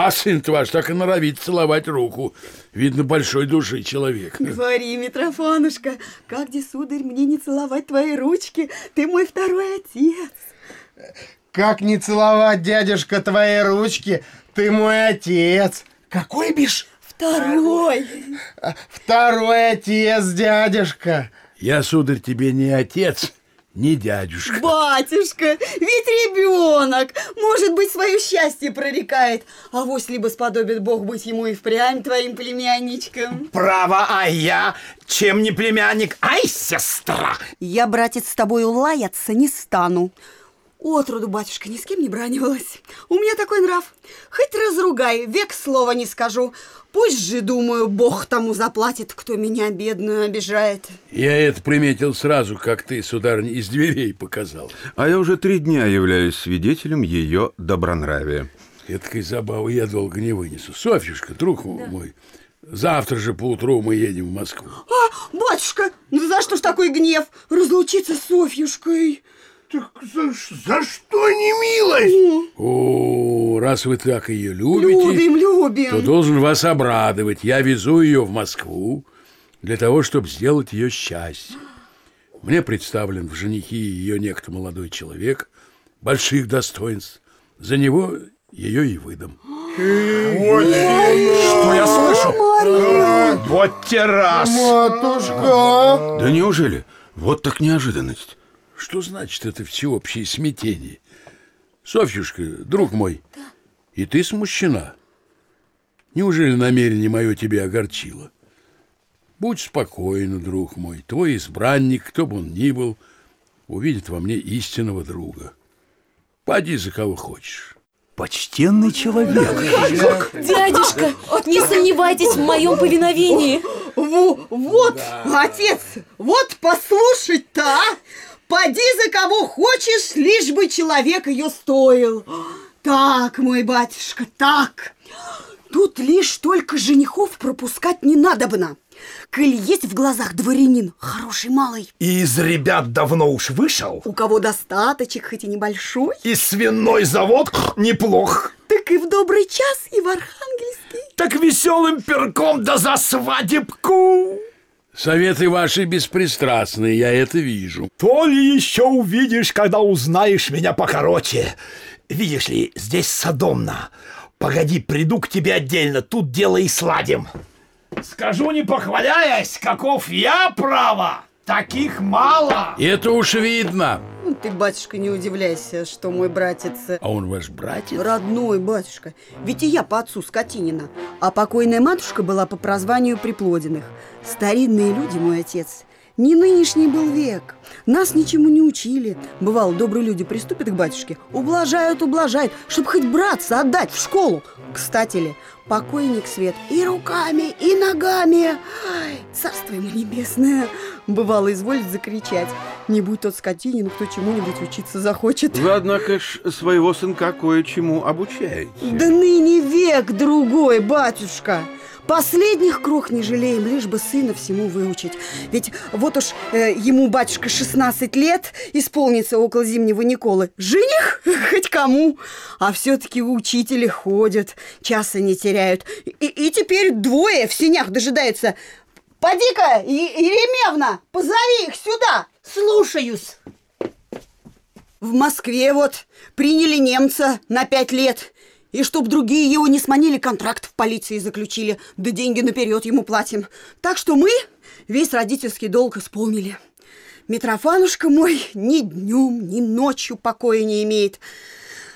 А сын ваш так и норовит целовать руку. Видно, большой души человек. Говори, Митрофанушка, как, де, сударь, мне не целовать твои ручки? Ты мой второй отец. Как не целовать, дядюшка, твои ручки? Ты мой отец. Какой бишь? Второй. Второй отец, дядюшка. Я, сударь, тебе не отец, не дядюшка. Батюшка, ведь ребенок, может быть, свое счастье прорекает. А вось либо сподобит Бог быть ему и впрямь твоим племянничком. Право, а я чем не племянник? Ай, сестра! Я, братец, с тобою лаяться не стану. Отроду, батюшка, ни с кем не бранивалась. У меня такой нрав. Хоть разругай, век слова не скажу. Пусть же, думаю, Бог тому заплатит, кто меня бедную обижает. Я это приметил сразу, как ты, сударыня, из дверей показал. А я уже три дня являюсь свидетелем ее добронравия. Этой забавы я долго не вынесу. Софьюшка, друг мой, завтра же поутру мы едем в Москву. А, батюшка, ну за что ж такой гнев? Разлучиться с Софьюшкой. Так за, за что не милость? О, раз вы так ее любите, Любим, любим. то должен вас обрадовать. Я везу ее в Москву для того, чтобы сделать ее счастье. Мне представлен в женихи ее некто молодой человек, больших достоинств. За него ее и выдам. Что я слышу? Вот террас! Матушка. Да неужели? Вот так неожиданность. Что значит это всеобщее смятение? Софьюшка, друг мой, и ты смущена. Неужели намерение мое тебя огорчило? Будь спокоен, друг мой. Твой избранник, кто бы он ни был, увидит во мне истинного друга. Поди за кого хочешь. Почтенный человек. Дядюшка, не сомневайтесь в моем повиновении. Во- вот, отец, вот послушать-то, а? Поди за кого хочешь, лишь бы человек ее стоил. Так, мой батюшка, так. Тут лишь только женихов пропускать не надобно. Коль есть в глазах дворянин, хороший малый, И из ребят давно уж вышел. у кого достаточек, хоть и небольшой, И свиной завод неплох. так и в добрый час, и в Архангельский. Так веселым перком да за свадебку. Советы ваши беспристрастные, я это вижу. То ли еще увидишь, когда узнаешь меня покороче. Видишь ли, здесь садомно. Погоди, приду к тебе отдельно, тут дело и сладим. Скажу, не похваляясь, каков я, право, таких мало. Это уж видно. Ты, батюшка, не удивляйся, что мой братец... э, А он ваш братец? Родной батюшка, ведь и я по отцу скотинина, а покойная матушка была по прозванию Приплодиных. Старинные люди, мой отец. Не нынешний был век. Нас ничему не учили. Бывало, добрые люди приступят к батюшке, ублажают, ублажают, чтобы хоть братца отдать в школу. Кстати ли, покойник свет и руками, и ногами. Ай, царство ему небесное. Бывало, изволит закричать. Не будь тот скотинин, кто чему-нибудь учиться захочет. Вы, однако ж, своего сынка кое-чему обучаете. Да ныне век другой, батюшка. Последних крох не жалеем, лишь бы сына всему выучить. Ведь вот уж э, ему, батюшка, 16 лет, исполнится около зимнего Николы. Жених хоть кому. А все-таки учители ходят, часа не теряют. И, и теперь двое в синях дожидаются. Поди-ка, Еремевна, позови их сюда. Слушаюсь. В Москве вот приняли немца на пять лет. И чтоб другие его не сманили, контракт в полиции заключили, да деньги наперед ему платим. Так что мы весь родительский долг исполнили. Митрофанушка мой ни днем, ни ночью покоя не имеет.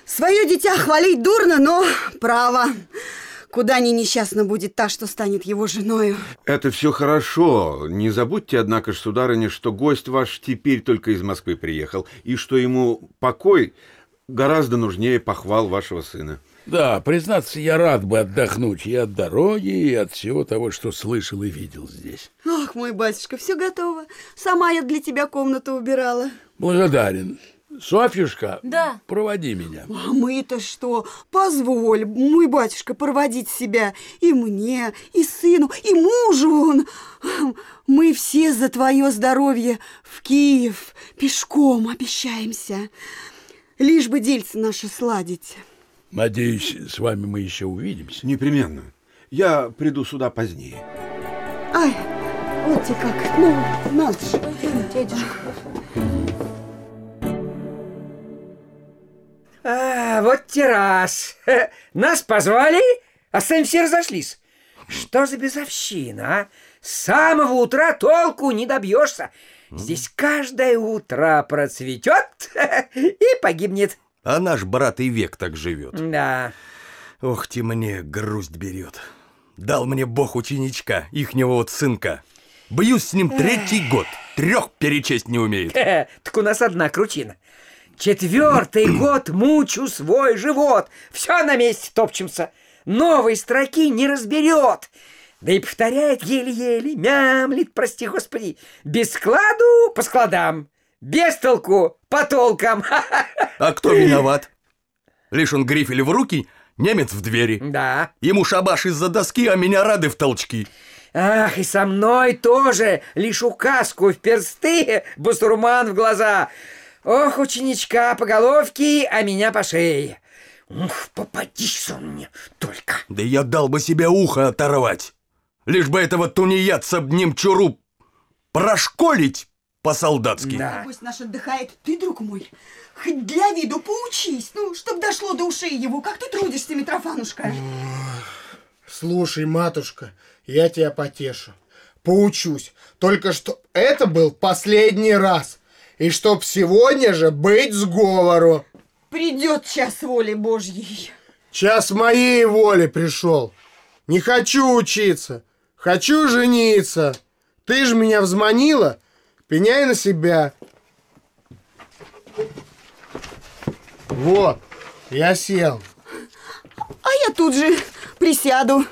Свое дитя хвалить дурно, но право. Куда ни несчастна будет та, что станет его женою. Это все хорошо. Не забудьте, однако ж, сударыня, что гость ваш теперь только из Москвы приехал, и что ему покой гораздо нужнее похвал вашего сына. Да, признаться, я рад бы отдохнуть и от дороги, и от всего того, что слышал и видел здесь. Ах, мой батюшка, все готово. Сама я для тебя комнату убирала. Благодарен. Софьюшка, Да. проводи меня. А мы-то что? Позволь, мой батюшка, проводить себя и мне, и сыну, и мужу. он. Мы все за твое здоровье в Киев пешком обещаемся. Лишь бы дельце наше сладить. Надеюсь, с вами мы еще увидимся. Непременно. Я приду сюда позднее. Ай, вот тебе как. Ну, надо же. Дядюшка. А, вот террас. Нас позвали, а сами все разошлись. Что за безовщина, а? С самого утра толку не добьешься. Здесь каждое утро процветет и погибнет. А наш брат и век так живет. Да. Ох ты мне грусть берет. Дал мне бог ученичка, ихнего вот сынка. Бьюсь с ним третий год. Трех перечесть не умеет. Хе, Так у нас одна крутина. Четвертый год мучу свой живот. Все на месте топчемся. Новой строки не разберет. Да и повторяет еле-еле, мямлит, прости господи. Без складу по складам, без толку по толкам. А кто виноват? Лишь он грифель в руки, немец в двери. Да. Ему шабаш из-за доски, а меня рады в толчки. Ах, и со мной тоже лишь указку в персты, басурман в глаза. Ох, ученичка по головке, а меня по шее. Ух, попадись он мне только. Да я дал бы себе ухо оторвать. Лишь бы этого тунеядца немчуру прошколить по-солдатски. Да. Пусть наш отдыхает. Ты, друг мой, хоть для виду поучись, ну, чтоб дошло до ушей его. Как ты трудишься, Митрофанушка? Слушай, матушка, я тебя потешу. Поучусь. Только что это был последний раз. И чтоб сегодня же быть сговору. Придет час воли Божьей. Час моей воли пришел. Не хочу учиться. Хочу жениться. Ты же меня взманила. Пеняй на себя. Вот, я сел. А я тут же присяду.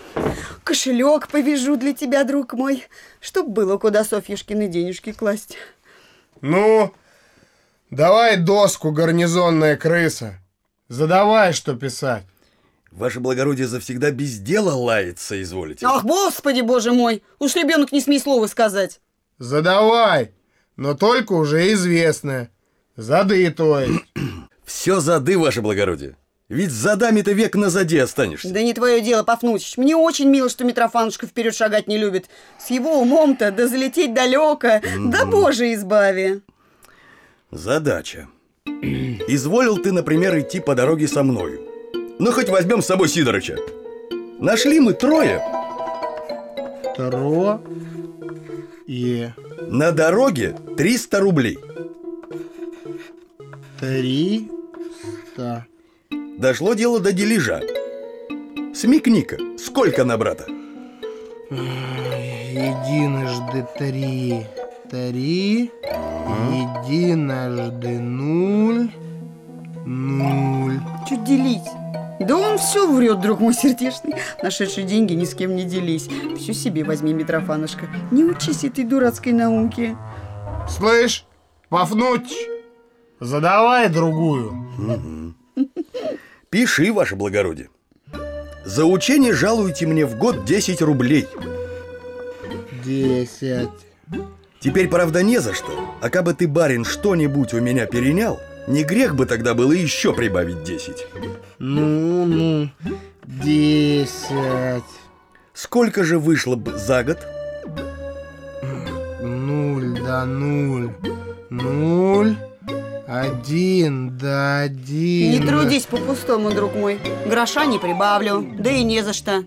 Кошелек повяжу для тебя, друг мой, чтоб было куда Софьюшкины денежки класть. Ну, давай доску, гарнизонная крыса. Задавай, что писать. Ваше благородие завсегда без дела лаяться изволите. Ах, господи, боже мой, уж ребенок не смей слова сказать. Задавай, но только уже известное. Зады, то есть. Все зады, ваше благородие. Ведь с задами-то век назади останешься. Да не твое дело, Пафнутич. Мне очень мило, что Митрофанушка вперед шагать не любит. С его умом-то да залететь далеко. Да боже избави. Задача. Изволил ты, например, идти по дороге со мною. Ну, хоть возьмем с собой Сидорыча. Нашли мы трое. Второе. На дороге 300 рублей. триста. Дошло дело до дележа. Смекни-ка, сколько на брата? Единожды три. Три. Единожды нуль. Нуль. Чуть делить. Да он все врет, друг мой сердечный. Нашедшие деньги ни с кем не делись. Все себе возьми, Митрофанушка. Не учись этой дурацкой науке. Слышь, Пафнутич, задавай другую. Пиши, ваше благородие. За учение жалуете мне в год 10 рублей. Десять. Теперь, правда, не за что. А кабы ты, барин, что-нибудь у меня перенял, не грех бы тогда было еще прибавить 10. Ну, ну. Десять. Сколько же вышло бы за год? Нуль да нуль. Нуль. Один да один. Не трудись по-пустому, друг мой. Гроша не прибавлю, да и не за что.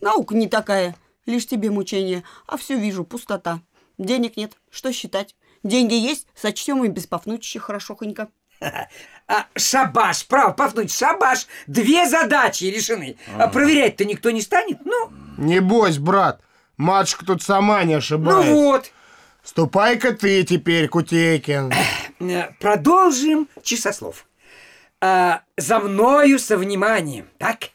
Наука не такая, лишь тебе мучение, а все вижу, пустота. Денег нет, что считать? Деньги есть, сочтем и без Пафнутича хорошохонько. А, шабаш, прав, Пафнуть, шабаш. Две задачи решены. А проверять-то никто не станет? Ну, Не бойся, брат. Матушка тут сама не ошибается. ну вот. Ступай-ка ты теперь, Кутейкин. Э, Продолжим часослов. А, за мною со вниманием, так?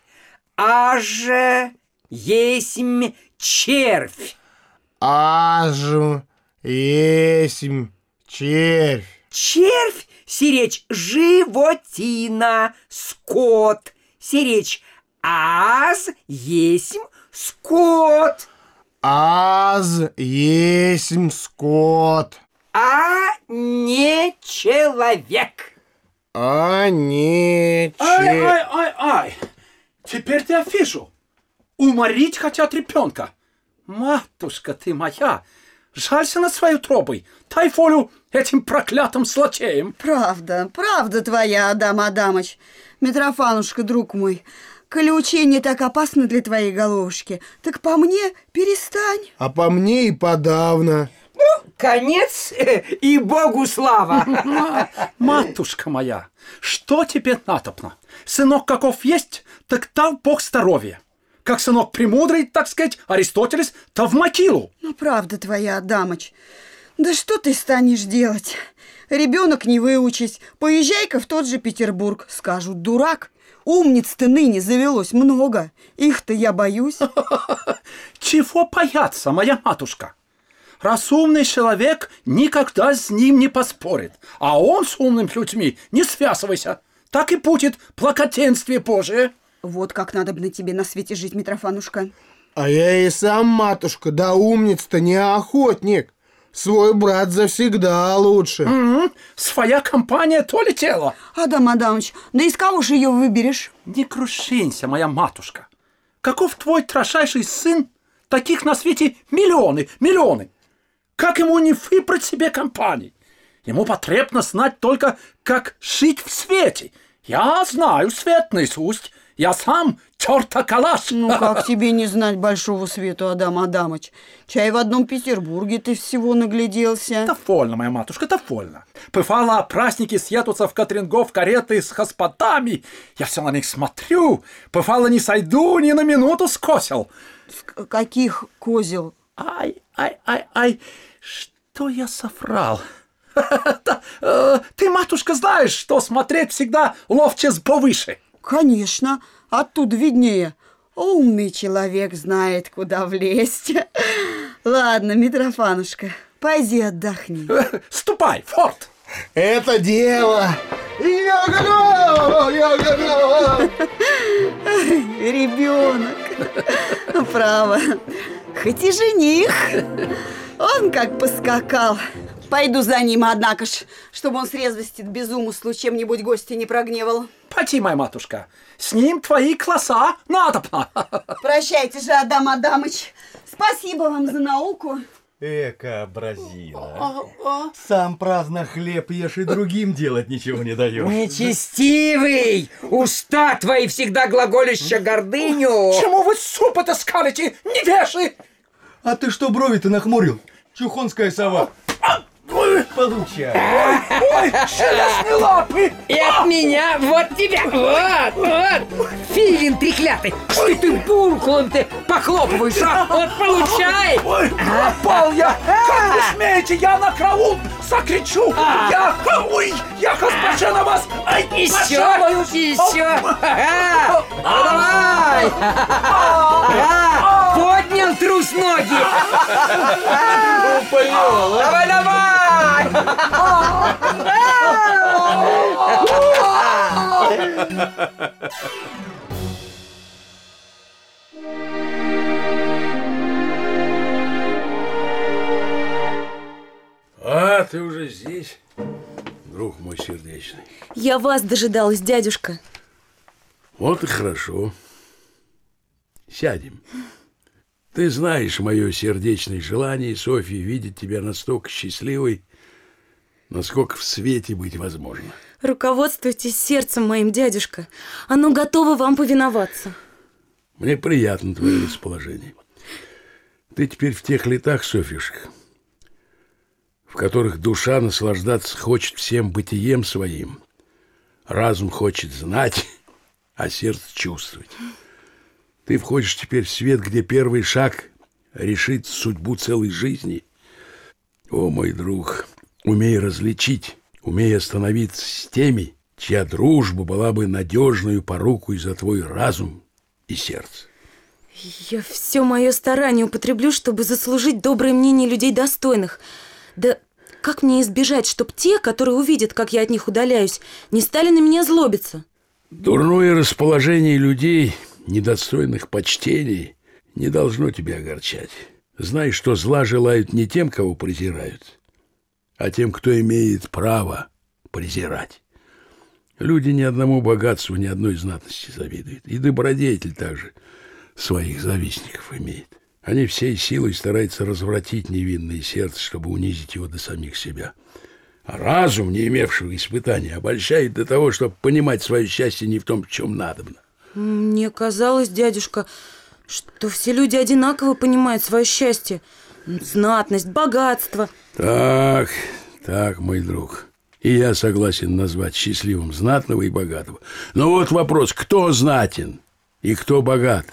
Аже есмь червь. Аж есмь червь. Червь сиречь животина, скот. Сиречь аз есмь скот. Аз есмь скот. а не человек. Они... Ай, ай, ай, ай! Теперь ты афишу. Уморить хотят ребенка. Матушка ты моя, жалься над своей тробой. Дай волю этим проклятым злодеям. Правда, правда твоя, Адам Адамыч. Митрофанушка, друг мой, коли учение так опасно для твоей головушки, так по мне перестань. А по мне и подавно. Конец и Богу слава. Матушка моя, что тебе натопно? Сынок каков есть, так дал Бог здоровья. Как сынок премудрый, так сказать, Аристотелес, то в могилу. Ну, правда твоя, Адамыч. Да что ты станешь делать? Ребенок не выучись. Поезжай-ка в тот же Петербург. Скажут, дурак. Умниц-то ныне завелось много. Их-то я боюсь. Чего бояться, моя матушка? Разумный человек никогда с ним не поспорит, а он с умными людьми не связывайся. Так и будет плакотенствие Божие. Вот как надо бы на тебе на свете жить, Митрофанушка. А я и сам, матушка, да умниц-то не охотник. Свой брат завсегда лучше. М, Своя компания то ли тело. Адам Адамыч, да из кого же ее выберешь? Не крушинься, моя матушка. Каков твой трошайший сын? Таких на свете миллионы, миллионы. Как ему не выбрать себе компании? Ему потребно знать только, как жить в свете. Я знаю свет наизусть. Я сам черта калаш. Ну, как тебе не знать большого свету, Адам Адамыч? Чай в одном Петербурге ты всего нагляделся. Довольно, моя матушка, довольно. Бывало, праздники съедутся в Катрингов кареты с господами. Я все на них смотрю. Бывало, не сойду ни на минуту с косел. К- Каких козел? Ай, ай, ай, ай, что я соврал? Да, э, Ты, матушка, знаешь, что смотреть всегда ловче с повыше. Конечно, оттуда виднее. Умный человек знает, куда влезть. Ладно, Митрофанушка, пойди отдохни. Ступай, форт. Это дело. Я готов, я готов. Ребенок. Право. Хоть и жених. Он как поскакал. Пойду за ним, однако ж, чтобы он с резвости без умыслу чем-нибудь гостя не прогневал. Пойди, моя матушка, с ним твои класса надобно. Прощайте же, Адам Адамыч. Спасибо вам за науку. Эка, бразина. Сам праздно хлеб ешь и другим делать ничего не даешь. Нечестивый! Уста твои всегда глаголища гордыню. Чему вы суп-то скалите, невежи? А ты что брови-то нахмурил? Чухонская сова. Получай. Ой, железные лапы! И от меня вот тебя, вот, вот, филин треклятый, что ты буркулом ты похлопываешь, а? Вот получай! Ой, пропал я! Как вы смеете? Я на караул закричу! Я, ой, я госпожа на вас! Ай, Еще, еще! Ага, ну давай! Трус ноги! Давай, давай! А, ты уже здесь, друг мой сердечный. Я вас дожидалась, дядюшка. Вот и хорошо. Сядем. Ты знаешь мое сердечное желание, Софья, видеть тебя настолько счастливой, насколько в свете быть возможно. Руководствуйтесь сердцем моим, дядюшка. Оно готово вам повиноваться. Мне приятно твое расположение. Ты теперь в тех летах, Софьюшка, в которых душа наслаждаться хочет всем бытием своим, разум хочет знать, а сердце чувствовать. Ты входишь теперь в свет, где первый шаг решит судьбу целой жизни. О, мой друг, умей различить, умей остановиться с теми, чья дружба была бы надежную порукой за твой разум и сердце. Я все мое старание употреблю, чтобы заслужить доброе мнение людей достойных. Да как мне избежать, чтоб те, которые увидят, как я от них удаляюсь, не стали на меня злобиться? Дурное расположение людей, недостойных почтений, не должно тебя огорчать. Знай, что зла желают не тем, кого презирают, а тем, кто имеет право презирать. Люди ни одному богатству, ни одной знатности завидуют. И добродетель также своих завистников имеет. Они всей силой стараются развратить невинное сердце, чтобы унизить его до самих себя. А разум, не имевшего испытаний, обольщает до того, чтобы понимать свое счастье не в том, в чем надобно. Мне казалось, дядюшка, что все люди одинаково понимают свое счастье. Знатность, богатство. Так, так, мой друг. И я согласен назвать счастливым знатного и богатого. Но вот вопрос, кто знатен и кто богат?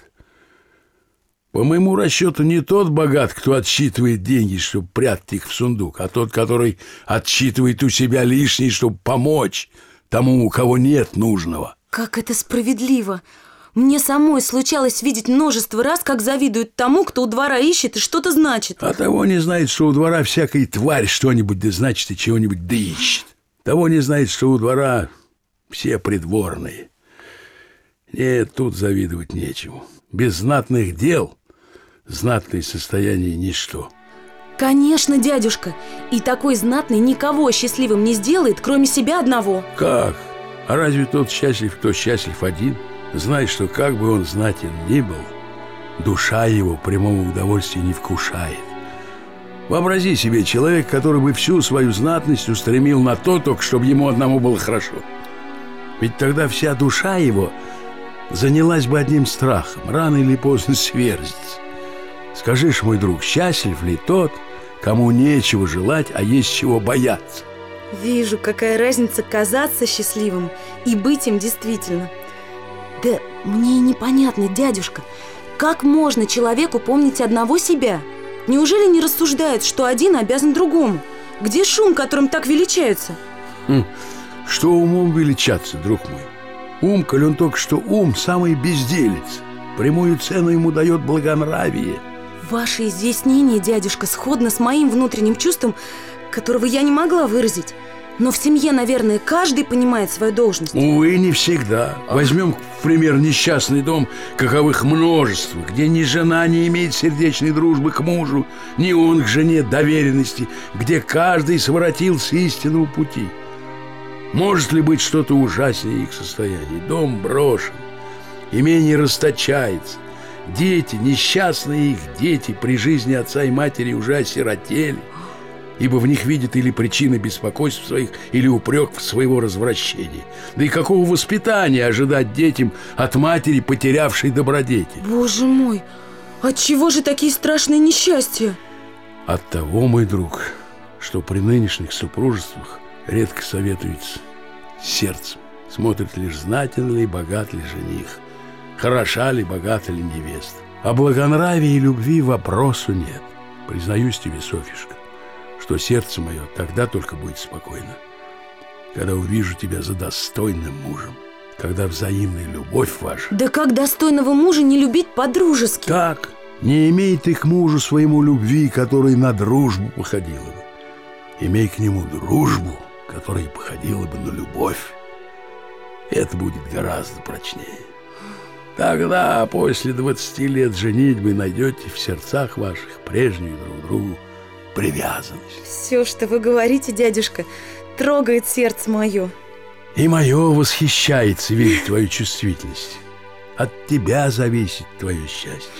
По моему расчету, не тот богат, кто отсчитывает деньги, чтобы прятать их в сундук, а тот, который отсчитывает у себя лишние, чтобы помочь тому, у кого нет нужного. Как это справедливо! Мне самой случалось видеть множество раз, как завидуют тому, кто у двора ищет и что-то значит. А того не знает, что у двора всякая тварь что-нибудь да значит и чего-нибудь да ищет. Того не знает, что у двора все придворные. Нет, тут завидовать нечему. Без знатных дел знатное состояние ничто. Конечно, дядюшка. И такой знатный никого счастливым не сделает, кроме себя одного. Как? А разве тот счастлив, кто счастлив один? Знай, что как бы он знатен ни был, душа его прямого удовольствия не вкушает. Вообрази себе человек, который бы всю свою знатность устремил на то только, чтобы ему одному было хорошо. Ведь тогда вся душа его занялась бы одним страхом, рано или поздно сверзится. Скажишь, мой друг, счастлив ли тот, кому нечего желать, а есть чего бояться? Вижу, какая разница казаться счастливым и быть им действительно. Да мне непонятно, дядюшка, как можно человеку помнить одного себя? Неужели не рассуждают, что один обязан другому? Где шум, которым так величаются? Хм, что умом величаться, друг мой? Ум, коль он только что ум, самый безделец. Прямую цену ему дает благонравие. Ваше изъяснение, дядюшка, сходно с моим внутренним чувством, которого я не могла выразить. Но в семье, наверное, каждый понимает свою должность. Увы, не всегда. Возьмем, в пример, несчастный дом, каковых множество, где ни жена не имеет сердечной дружбы к мужу, ни он к жене доверенности, где каждый своротился истинного пути. Может ли быть что-то ужаснее их состояния? Дом брошен, имение расточается, дети, несчастные их дети при жизни отца и матери уже осиротели – ибо в них видит или причины беспокойств своих, или упрек в своего развращения. Да и какого воспитания ожидать детям от матери, потерявшей добродетель? Боже мой, от чего же такие страшные несчастья? От того, мой друг, что при нынешних супружествах редко советуется сердцем. Смотрит лишь знатен ли, богат ли жених, хороша ли, богата ли невеста. О благонравии и любви вопросу нет. Признаюсь тебе, Софишка, что сердце мое тогда только будет спокойно, когда увижу тебя за достойным мужем, когда взаимная любовь ваша... Да как достойного мужа не любить по-дружески? Так, не имей ты к мужу своему любви, которая на дружбу походила бы. Имей к нему дружбу, которая походила бы на любовь. Это будет гораздо прочнее. Тогда, после двадцати лет женитьбы, найдете в сердцах ваших прежнюю друг другу привязанность. Все, что вы говорите, дядюшка, трогает сердце мое. И мое восхищается видеть твою чувствительность. От тебя зависит твое счастье.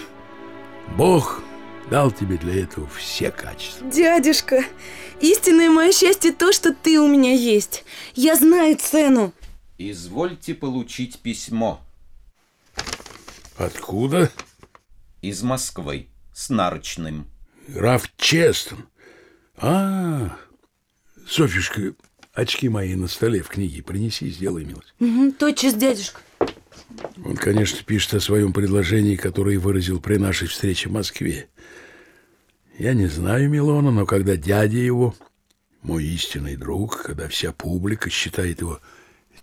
Бог дал тебе для этого все качества. Дядюшка, истинное мое счастье то, что ты у меня есть. Я знаю цену. Извольте получить письмо. Откуда? Из Москвы, с нарочным. Граф Честон. А, Софишка, очки мои на столе в книге принеси, сделай милость. Угу, тотчас, дядюшка. Он, конечно, пишет о своем предложении, которое выразил при нашей встрече в Москве. Я не знаю Милона, но когда дядя его, мой истинный друг, когда вся публика считает его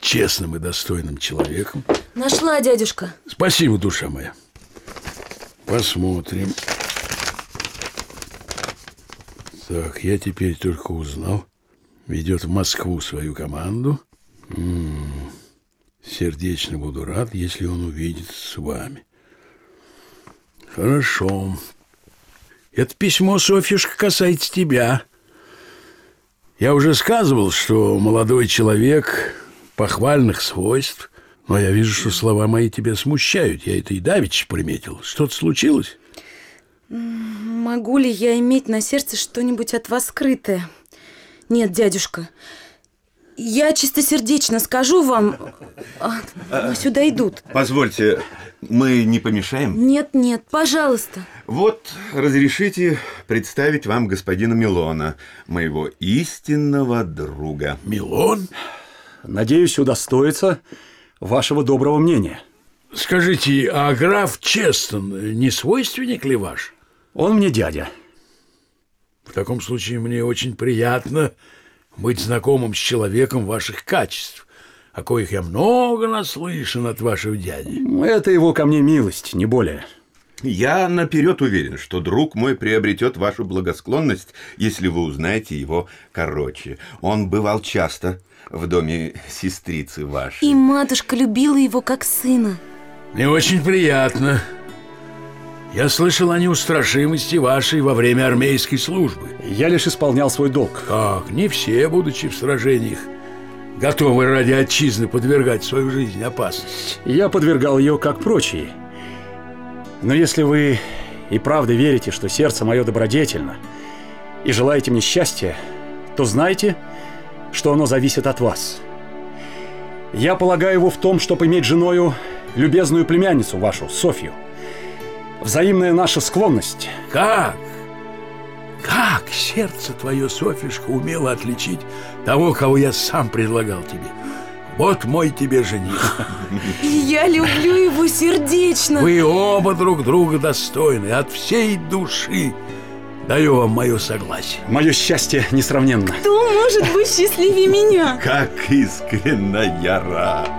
честным и достойным человеком... Нашла, дядюшка. Спасибо, душа моя. Посмотрим. Так, я теперь только узнал. Ведет в Москву свою команду. М -м -м. Сердечно буду рад, если он увидит с вами. Хорошо. Это письмо, Софьюшка, касается тебя. Я уже сказывал, что молодой человек похвальных свойств. Но я вижу, что слова мои тебя смущают. Я это и давеча приметил. Что-то случилось? Могу ли я иметь на сердце что-нибудь от вас скрытое? Нет, дядюшка. Я чистосердечно скажу вам, а, но сюда идут. Позвольте, мы не помешаем? Нет, нет, пожалуйста. Вот разрешите представить вам господина Милона, моего истинного друга. Милон? Надеюсь, удостоится вашего доброго мнения. Скажите, а граф Честон не свойственник ли ваш? Он мне дядя. В таком случае мне очень приятно быть знакомым с человеком ваших качеств, о коих я много наслышан от вашего дяди. Это его ко мне милость, не более. Я наперед уверен, что друг мой приобретет вашу благосклонность, если вы узнаете его короче. Он бывал часто в доме сестрицы вашей. И матушка любила его как сына. Мне очень приятно. Я слышал о неустрашимости вашей во время армейской службы. Я лишь исполнял свой долг. Как? Не все, будучи в сражениях, готовы ради отчизны подвергать свою жизнь опасности. Я подвергал ее, как прочие. Но если вы и правда верите, что сердце мое добродетельно, и желаете мне счастья, то знайте, что оно зависит от вас. Я полагаю его в том, чтобы иметь женою любезную племянницу вашу, Софью. Взаимная наша склонность. Как? Как сердце твое, Софишка, умело отличить того, кого я сам предлагал тебе? Вот мой тебе жених. Я люблю его сердечно. Вы оба друг друга достойны от всей души. Даю вам мое согласие. Мое счастье несравненно. Кто может быть счастливее меня? Как искренне я рад.